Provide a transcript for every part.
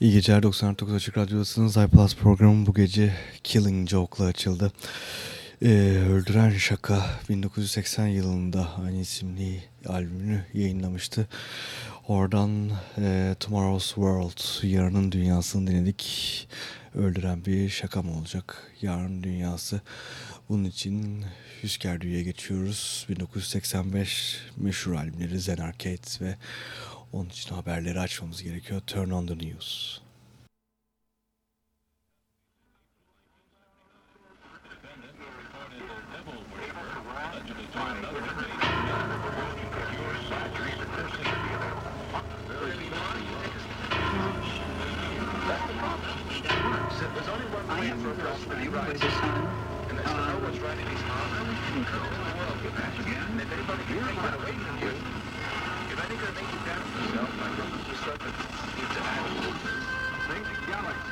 İyi geceler 99 Açık Radyo'dasınız. iPlus programı bu gece Killing Joke'la açıldı. Ee, Öldüren Şaka 1980 yılında aynı isimli albümünü yayınlamıştı. Oradan e, Tomorrow's World, Yarının Dünyası'nı dinledik. Öldüren bir şaka mı olacak? Yarın Dünyası. Bunun için Hüskerdü'ye geçiyoruz. 1985 meşhur albümleri Zen Arcade ve onun için haberleri açmamız gerekiyor. Turn on the news. İf anybody can take that away from you, think I made you better. I think it's just something you need to add. Galaxy.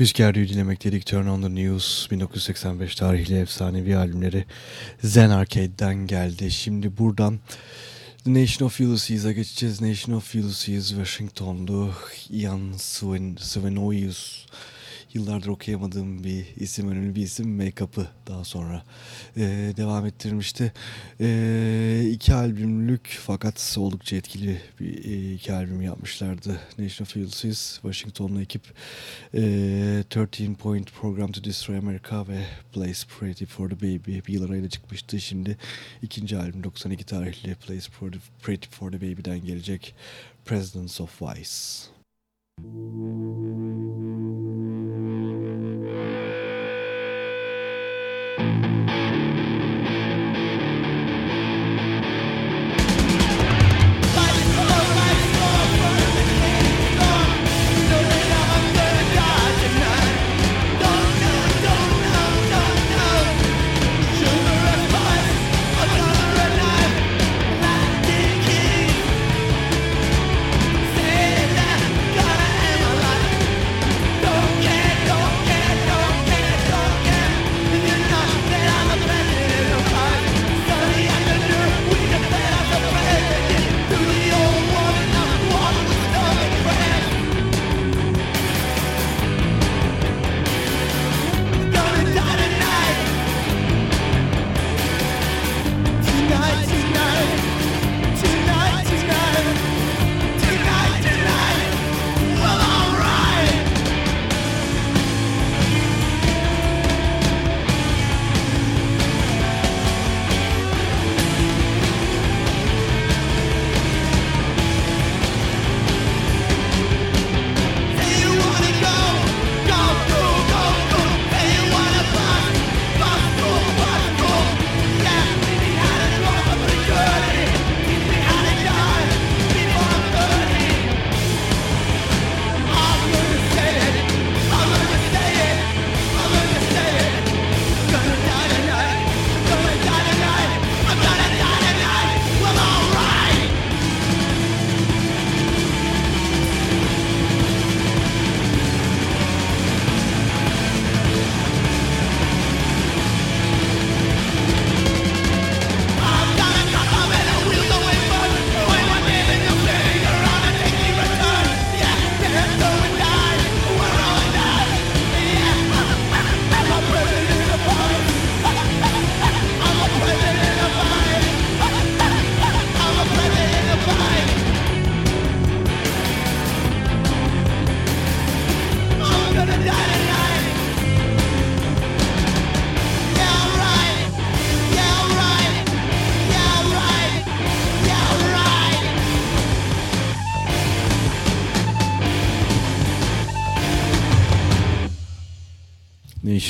Hüskarlı'yı dinlemekteydik. Turn on the News 1985 tarihli efsanevi albümleri Zen Arcade'den geldi. Şimdi buradan The Nation of Ulysses'a geçeceğiz. Nation of Ulysses Washington'du. Ian Sven, Svenoius yıllardır okuyamadığım bir isim, önemli bir isim Make-up'ı daha sonra e, devam ettirmişti. E, iki albümlük fakat oldukça etkili bir e, iki albüm yapmışlardı. Nation of Ulysses, Washington'lu ekip e, 13 Point Program to Destroy America ve Place Pretty for the Baby bir yıl arayla çıkmıştı. Şimdi ikinci albüm 92 tarihli Place Pretty for the Baby'den gelecek Presidents of Vice. Thank you.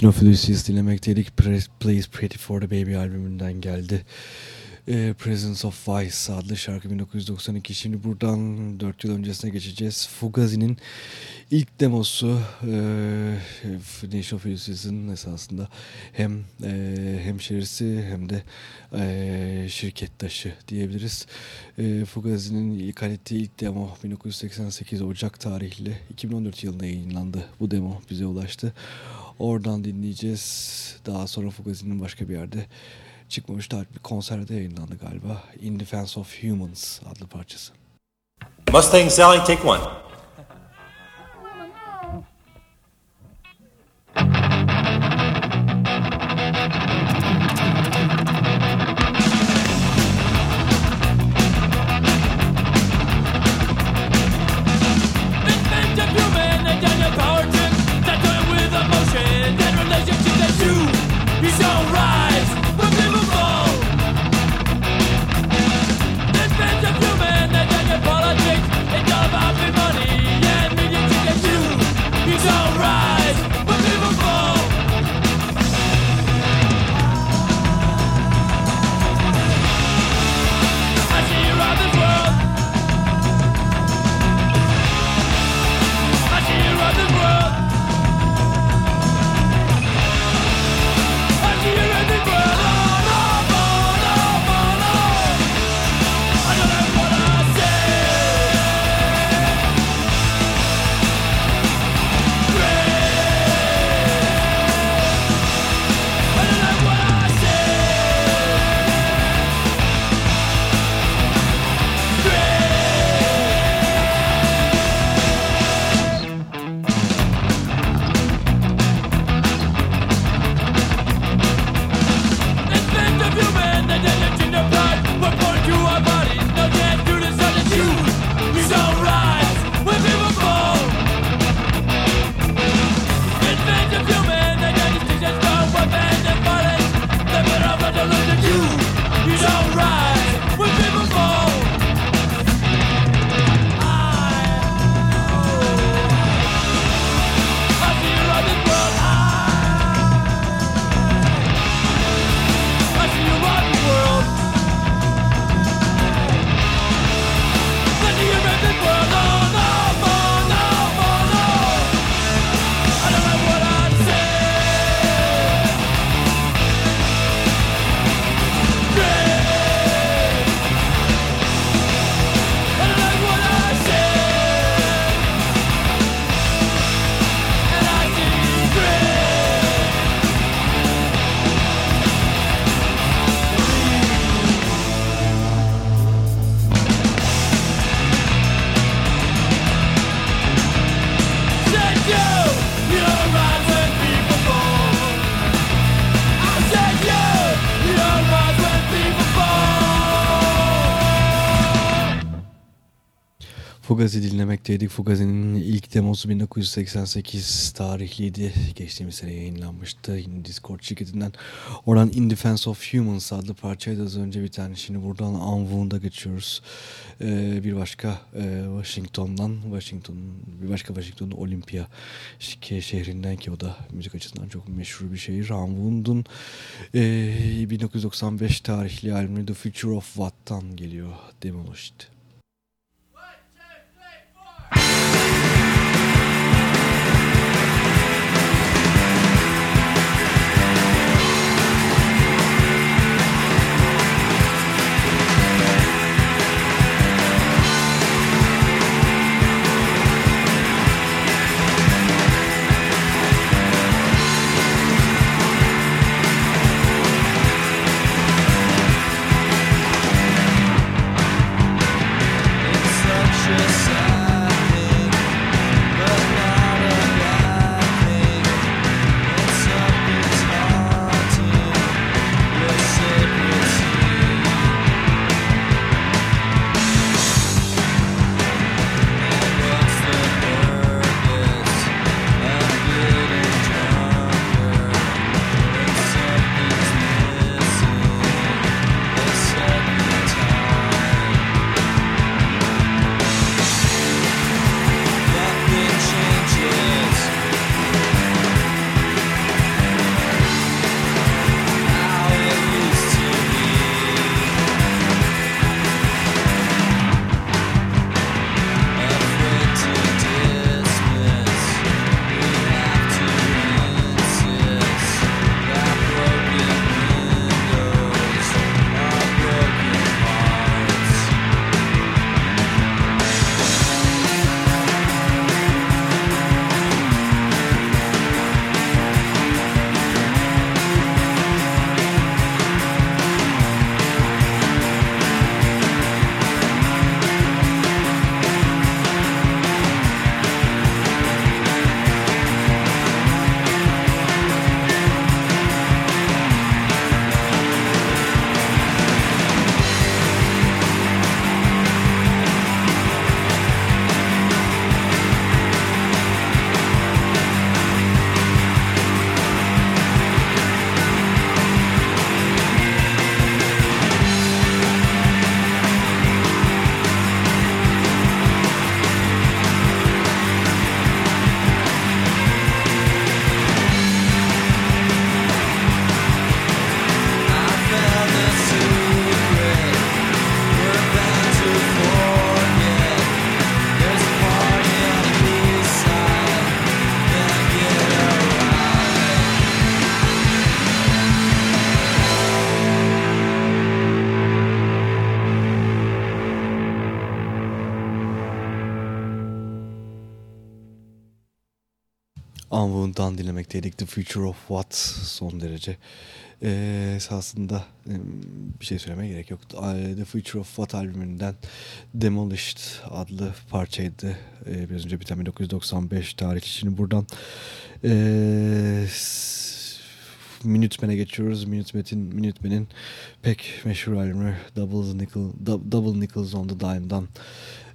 Of Ulysses dinlemekteydik. Plays Pretty for the Baby albümünden geldi. E, Presence of Vice adlı şarkı 1992. Şimdi buradan 4 yıl öncesine geçeceğiz. Fugazi'nin ilk demosu e, Nation of Ulysses'in esasında hem e, hemşerisi hem de e, şirkettaşı diyebiliriz. E, Fugazi'nin ilk ilk demo 1988 Ocak tarihli 2014 yılında yayınlandı. Bu demo bize ulaştı. Oradan dinleyeceğiz. Daha sonra Fugazi'nin başka bir yerde çıkmamış da bir konserde yayınlandı galiba. In Defense of Humans adlı parçası. Mustang Sally, take one. Dinlemekteydik. Fugazi'nin ilk demosu 1988 tarihliydi. Geçtiğimiz sene yayınlanmıştı. Yine Discord şirketinden. Oradan In Defense of Humans adlı parçaydı az önce bir tane. Şimdi buradan Anvu'nda geçiyoruz. Ee, bir başka e, Washington'dan Washington bir başka Washington Olympia şehrinden ki o da müzik açısından çok meşhur bir şehir. Anvu'nun e, 1995 tarihli albümü The Future of What'tan geliyor. Demolished. Unwound'dan dinlemekteydik. The Future of What son derece. Ee, esasında bir şey söylemeye gerek yok. The Future of What albümünden Demolished adlı parçaydı. Ee, biraz önce biten 1995 tarih. Şimdi buradan ee, Minutemen'e geçiyoruz. Minutemen'in Minutemen'in pek meşhur albümü Double, Nickel, Double Nickels on the Dime'dan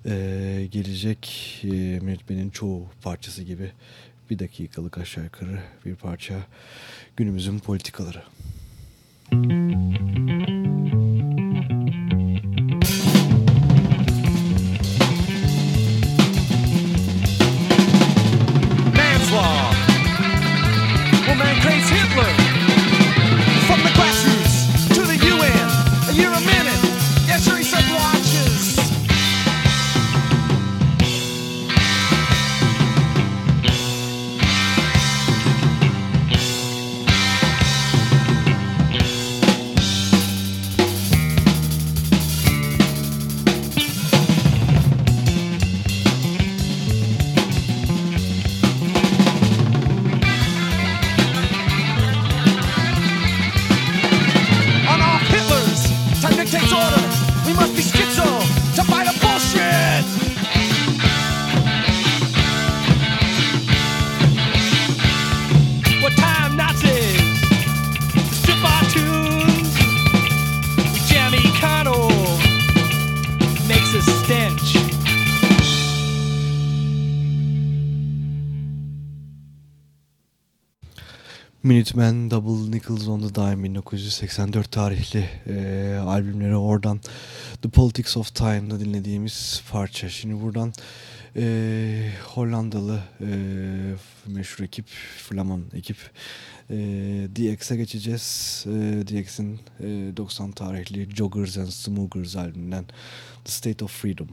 e, gelecek. E, Minutemen'in çoğu parçası gibi bir dakikalık aşağı yukarı bir parça günümüzün politikaları. Man's Minutemen Double Nickels on the Dime 1984 tarihli e, albümleri oradan The Politics of Time'da dinlediğimiz parça. Şimdi buradan e, Hollandalı e, meşhur ekip, Flaman ekip e, DX'e geçeceğiz. E, DX'in e, 90 tarihli Joggers and Smokers albümünden The State of Freedom.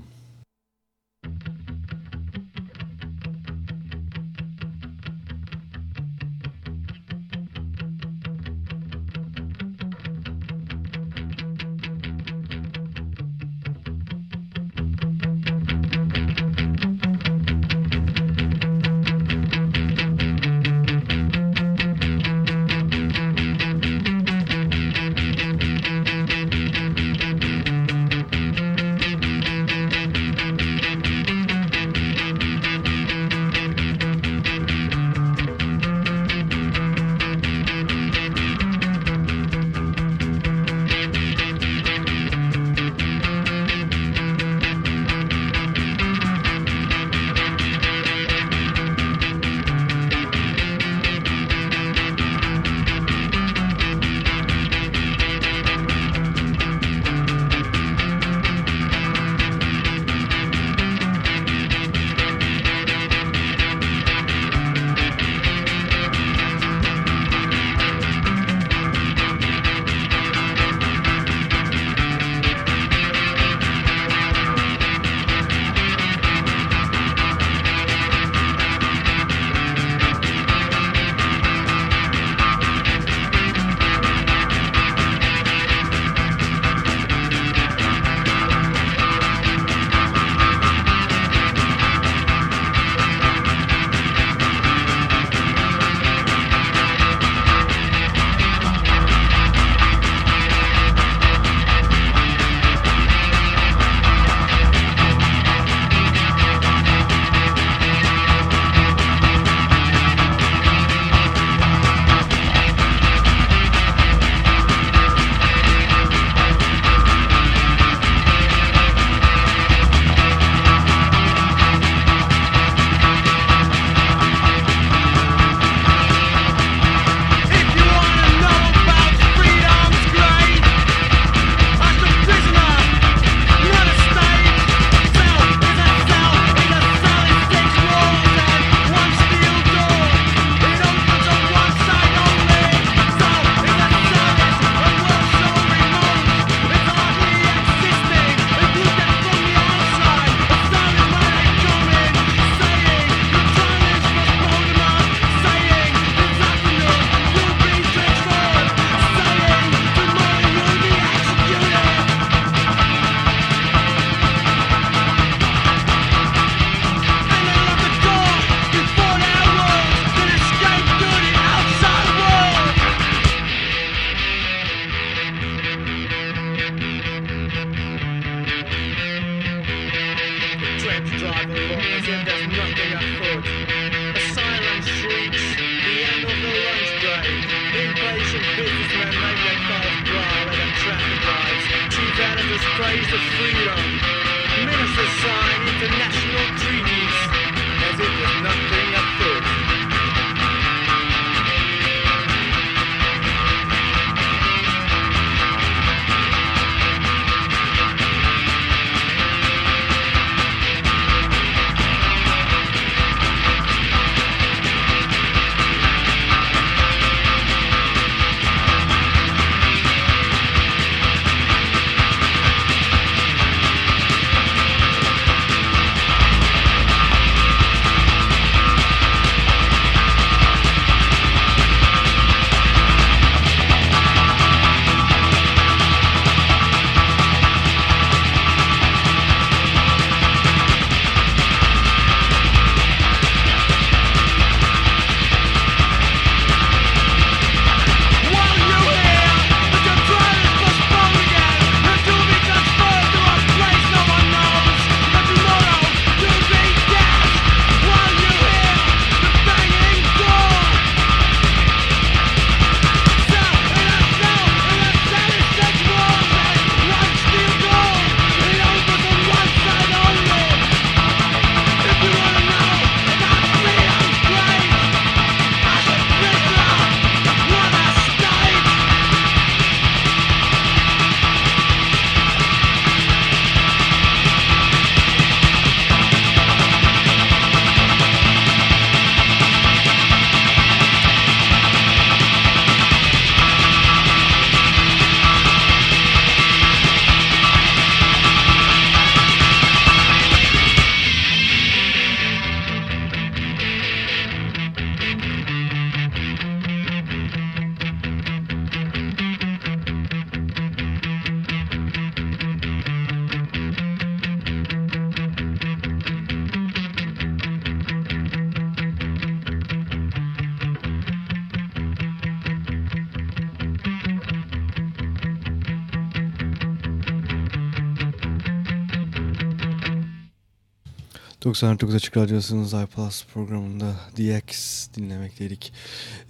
99 Açık Radyosu'nun iPlus programında DX dinlemekteydik.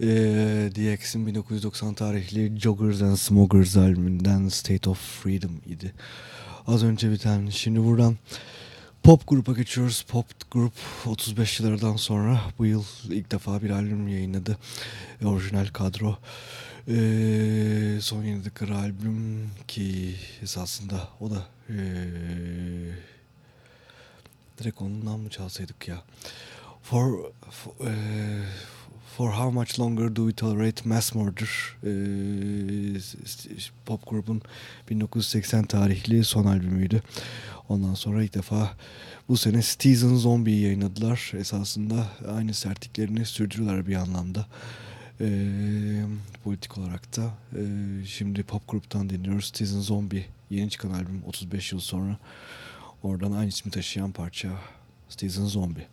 Ee, DX'in 1990 tarihli Joggers and Smokers albümünden State of Freedom idi. Az önce biten. Şimdi buradan pop grupa geçiyoruz. Pop grup 35 yıllardan sonra bu yıl ilk defa bir albüm yayınladı. Orijinal kadro. Ee, son yayınladıkları albüm ki esasında o da ee, direkt ondan mı çalsaydık ya? For for, e, for how much longer do we tolerate mass murder? E, pop grubun 1980 tarihli son albümüydü. Ondan sonra ilk defa bu sene Citizen Zombie yayınladılar. Esasında aynı sertliklerini sürdürüyorlar bir anlamda. E, politik olarak da. E, şimdi pop gruptan dinliyoruz. Citizen Zombie yeni çıkan albüm 35 yıl sonra. Oradan aynı ismi taşıyan parça. Citizen zombie.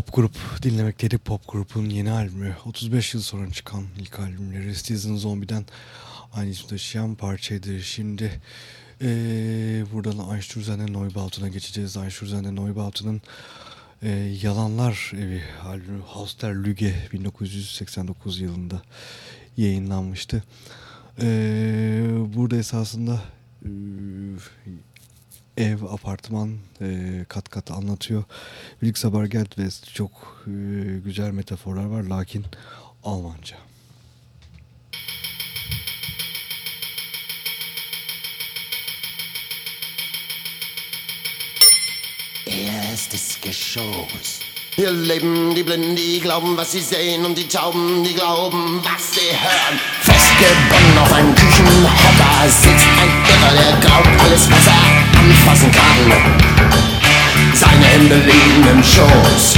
Pop grup dinlemekteydik. Pop grubun yeni albümü. 35 yıl sonra çıkan ilk albümleri Season Zombie'den aynı ismi taşıyan parçaydı. Şimdi ee, buradan Einstürzen'e Neubauten'a geçeceğiz. Einstürzen'e Neubauten'ın e, Yalanlar Evi albümü Haus der Lüge 1989 yılında yayınlanmıştı. Ee, burada esasında e, ev, apartman e, kat kat anlatıyor. Felix Sabargent ve çok e, güzel metaforlar var lakin Almanca. Erstes Geschoss. Hier leben die Blinden, die glauben, was sie sehen, und die Tauben, die glauben, was sie hören. Festgebunden auf einem Küchenhocker sitzt ein Irrer, der glaubt, alles, was er anfassen kann. Seine Hände liegen im Schoß.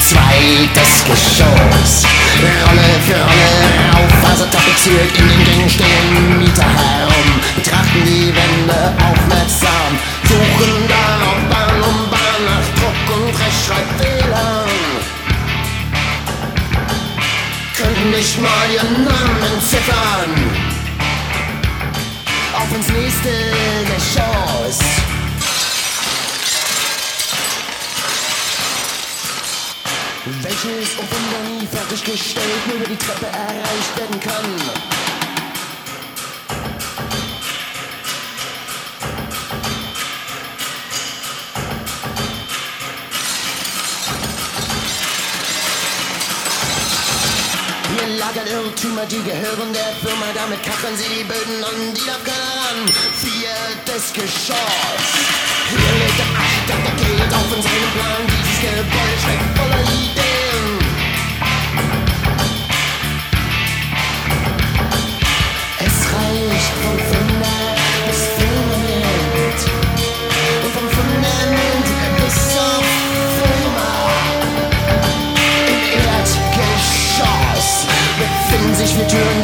Zweites Geschoss. Rolle für Rolle, Raufaser tapeziert, in den Gängen stehen Mieter herum, betrachten die Wände aufmerksam, suchen darauf Bahn um Bahn nach Druck und Rechtschreibfehlern. Nicht mal ihren Namen entziffern. Auf ins nächste Geschoss. welches Wunder nie fertiggestellt nur über die Treppe erreicht werden kann. Lagern Irrtümer, die gehören der Firma, damit kacheln sie die Böden an, die darf keiner. Viertes Geschoss. Hier legt der Architekt der Geld auf in seinem Plan, dieses Gebäude steckt voller Ideen. you do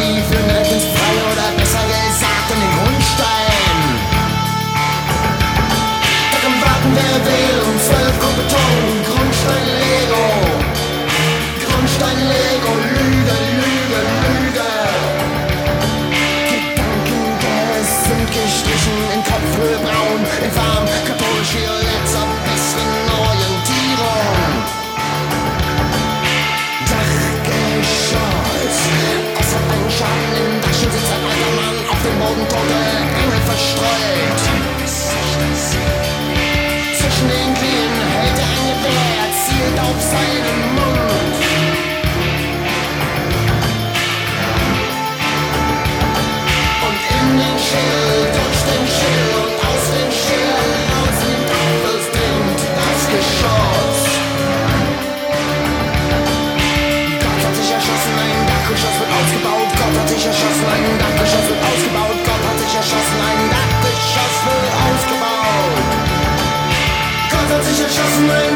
Christmas.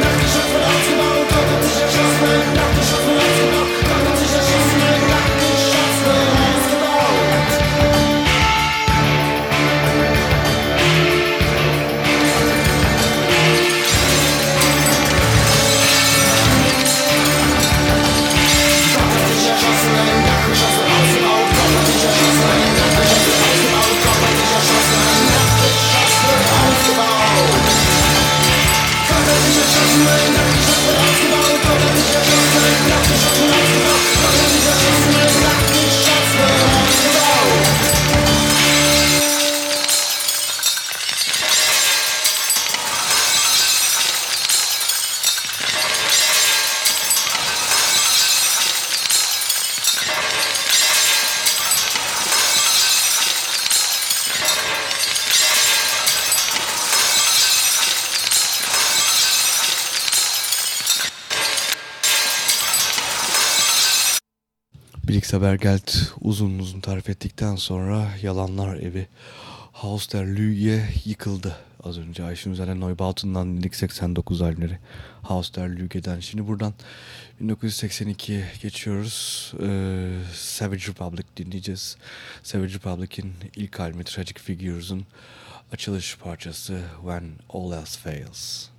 Felix Habergelt uzun uzun tarif ettikten sonra Yalanlar Evi Haus der Lüge yıkıldı. Az önce Ayşin üzerine Neubauten'dan dinledik 89 albümleri. Haus der Lüge'den. Şimdi buradan 1982'ye geçiyoruz. Ee, Savage Republic dinleyeceğiz. Savage Republic'in ilk albümü Tragic Figures'ın açılış parçası When All Else Fails.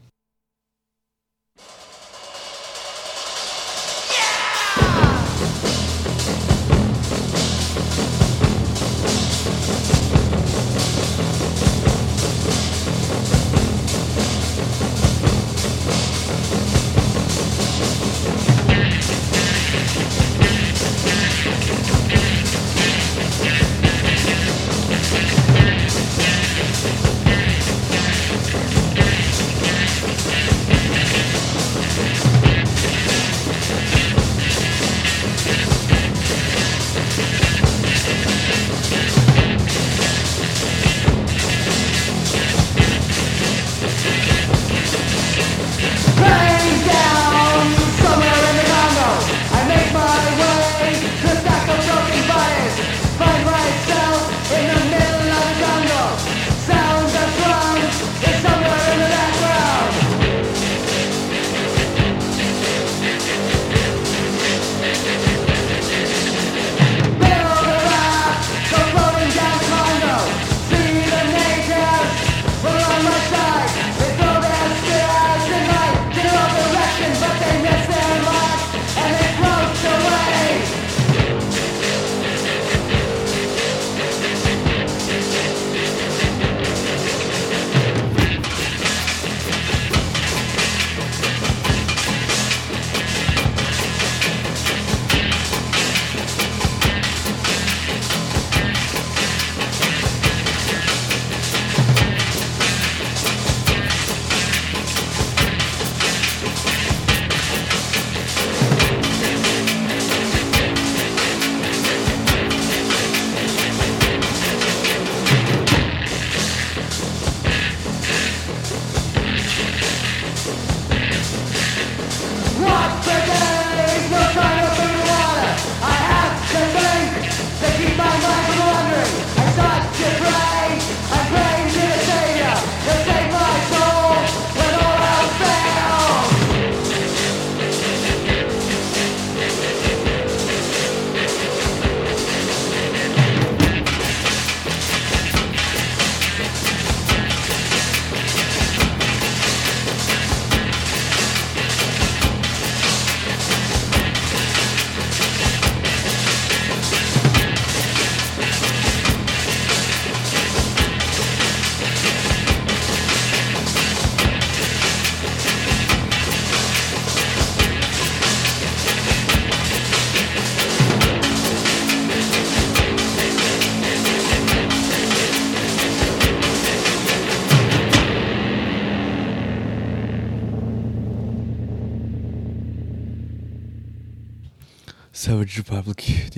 Thank.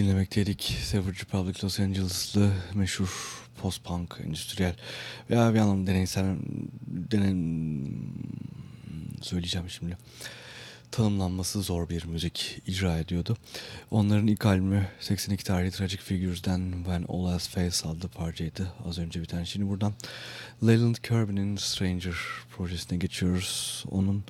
Dinlemekteydik. Savage Republic Los Angeles'lı meşhur post-punk, endüstriyel veya bir anlamda deneysel denen söyleyeceğim şimdi tanımlanması zor bir müzik icra ediyordu. Onların ilk albümü 82 tarihli Tragic Figures'den When All Else Fails adlı parçaydı. Az önce biten. Şimdi buradan Leland Kirby'nin Stranger projesine geçiyoruz. Onun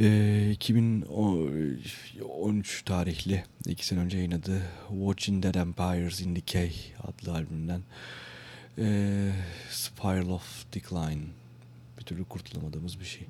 e, 2013 tarihli iki sene önce yayınladığı Watching Dead Empires in Decay adlı albümünden e, Spiral of Decline bir türlü kurtulamadığımız bir şey.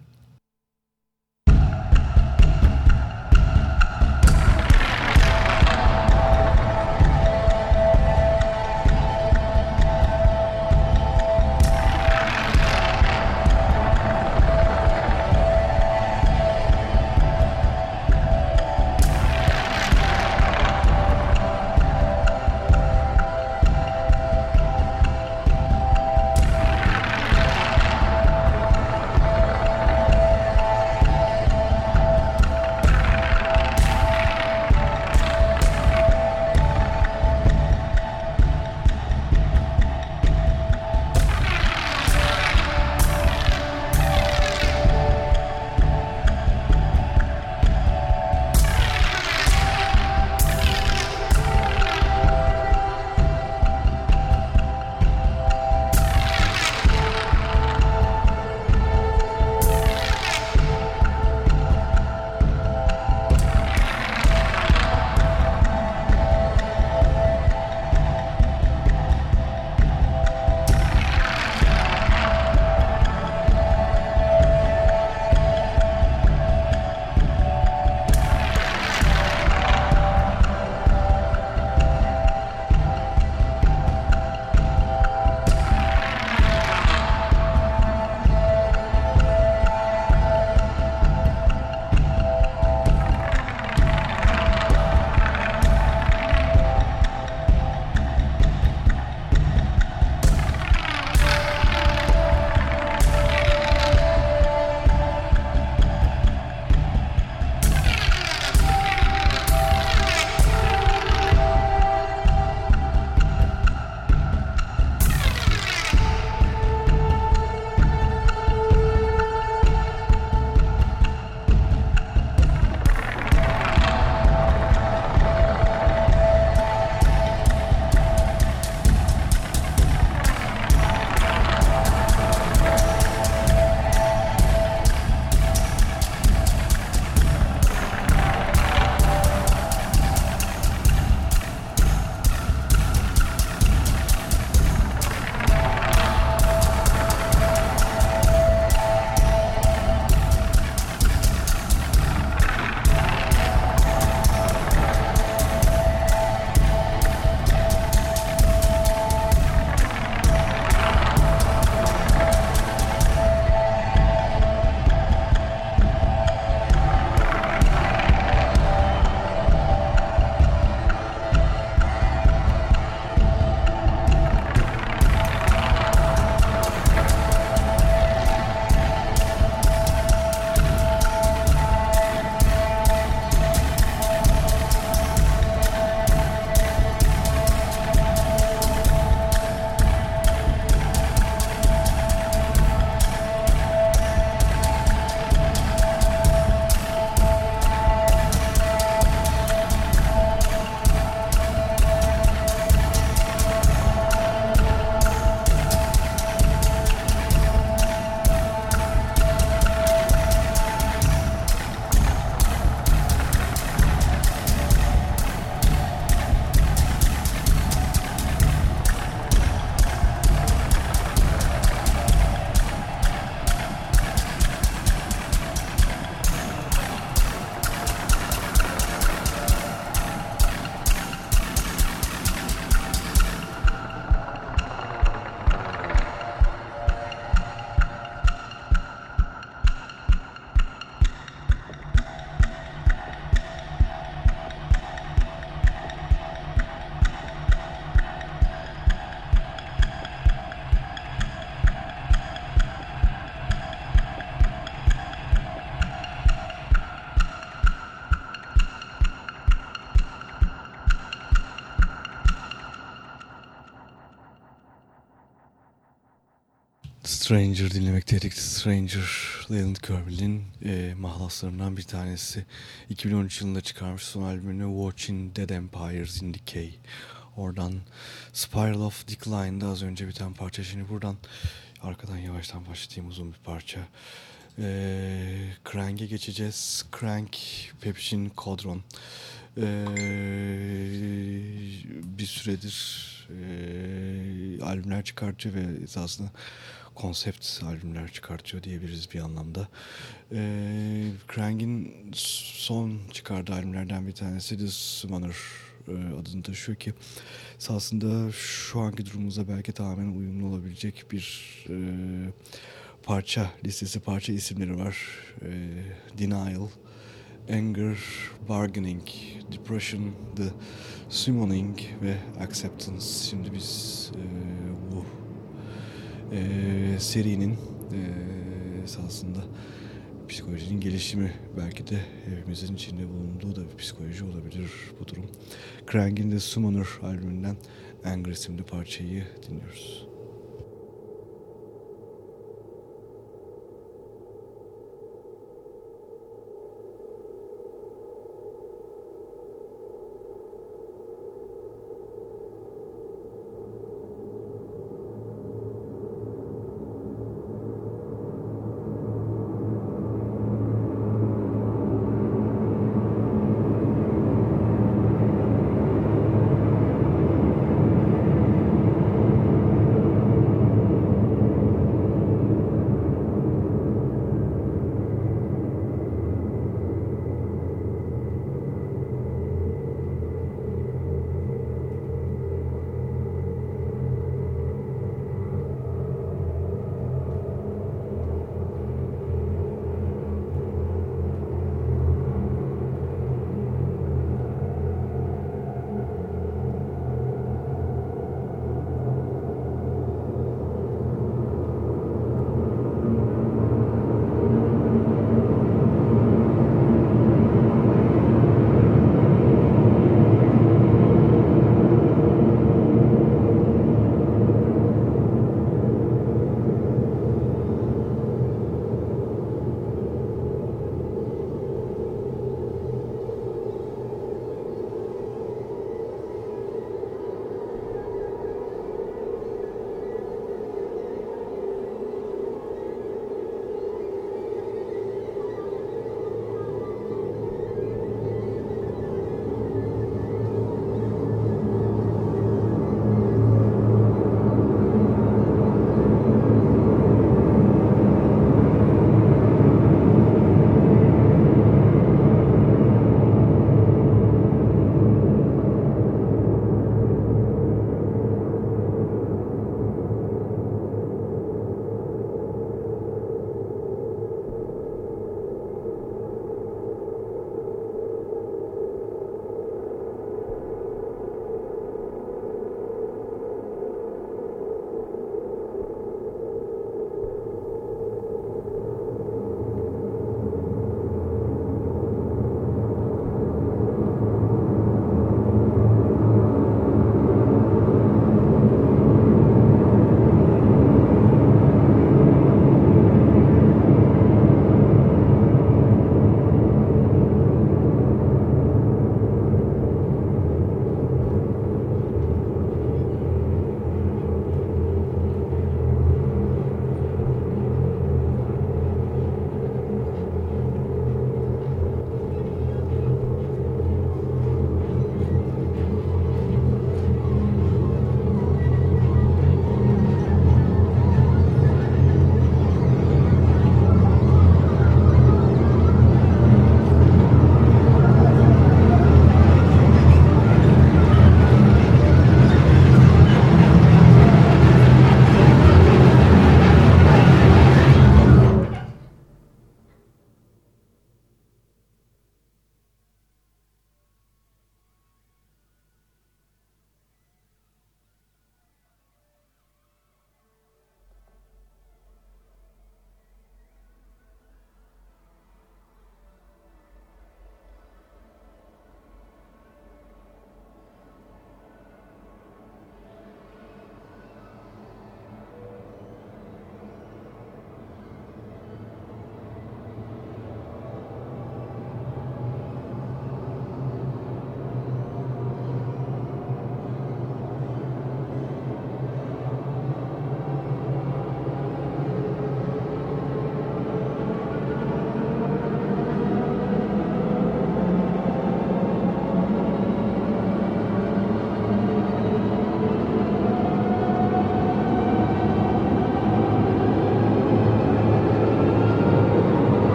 Stranger dinlemekteydik. Stranger, Leland Kirby'nin e, mahlaslarından bir tanesi. 2013 yılında çıkarmış son albümünü Watching Dead Empires in Decay. Oradan Spiral of Decline'da az önce biten parça. Şimdi buradan arkadan yavaştan başlatayım uzun bir parça. E, Crank'e geçeceğiz. Crank, Pepsin, Kodron. E, bir süredir e, albümler çıkartıyor ve esasında konsept albümler çıkartıyor diyebiliriz bir anlamda. E, Krang'in son çıkardığı albümlerden bir tanesi The Summoner e, adını taşıyor ki esasında şu anki durumumuza belki tamamen uyumlu olabilecek bir e, parça listesi, parça isimleri var. E, Denial, Anger, Bargaining, Depression, The Summoning ve Acceptance. Şimdi biz e, e, serinin e, esasında psikolojinin gelişimi belki de hepimizin içinde bulunduğu da bir psikoloji olabilir bu durum. Krang'in The Summoner albümünden Anger isimli parçayı dinliyoruz.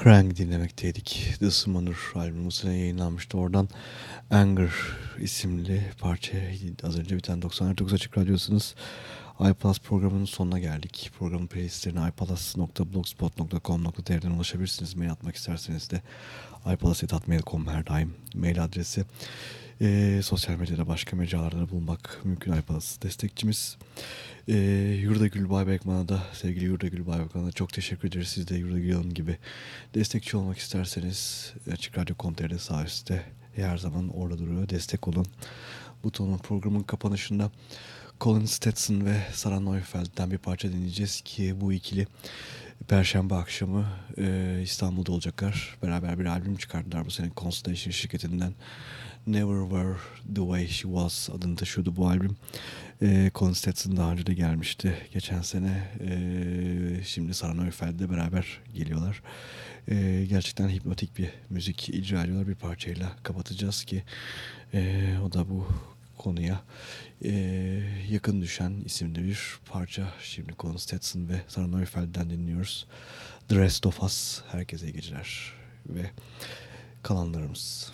Krang dinlemekteydik. The Summoner albümü bu yayınlanmıştı. Oradan Anger isimli parça az önce biten 99 Açık Radyosu'nuz. iPlus programının sonuna geldik. Programın playlistlerine iPlus.blogspot.com.tr'den ulaşabilirsiniz. Mail atmak isterseniz de iPlus.mail.com her daim mail adresi. Ee, sosyal medyada başka mecralarda bulmak mümkün iPlus destekçimiz. Ee, Yurda Gül Baybekman'a da sevgili Yurda Gül Baybekman'a çok teşekkür ederiz. Siz de Yurda Gül Hanım gibi destekçi olmak isterseniz Açık Radyo.com.tr'de sağ üstte her zaman orada duruyor. Destek olun. Butonun programın kapanışında Colin Stetson ve Sarah Neufeld'den bir parça dinleyeceğiz ki bu ikili Perşembe akşamı e, İstanbul'da olacaklar. Beraber bir albüm çıkardılar bu sene Constellation şirketinden. Never Were The Way She Was adını taşıyordu bu albüm. E, Colin Stetson daha önce de gelmişti geçen sene. E, şimdi Sarah Neufeld'le beraber geliyorlar. E, gerçekten hipnotik bir müzik icra ediyorlar. Bir parçayla kapatacağız ki e, o da bu konuya e, yakın düşen isimli bir parça. Şimdi Colin Stetson ve Sarah Neufeld'den dinliyoruz. The Rest of Us. Herkese iyi geceler ve kalanlarımız.